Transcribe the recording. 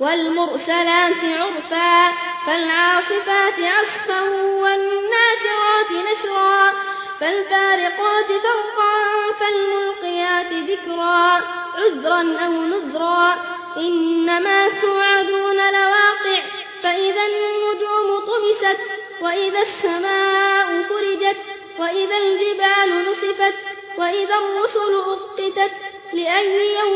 والمرسلات عرفا فالعاصفات عصفا والناشرات نشرا فالفارقات فرقا فالملقيات ذكرا عذرا أو نذرا. إنما توعدون لواقع فإذا النجوم طمست وإذا السماء فرجت وإذا الجبال نصفت وإذا الرسل أقتت لأي يوم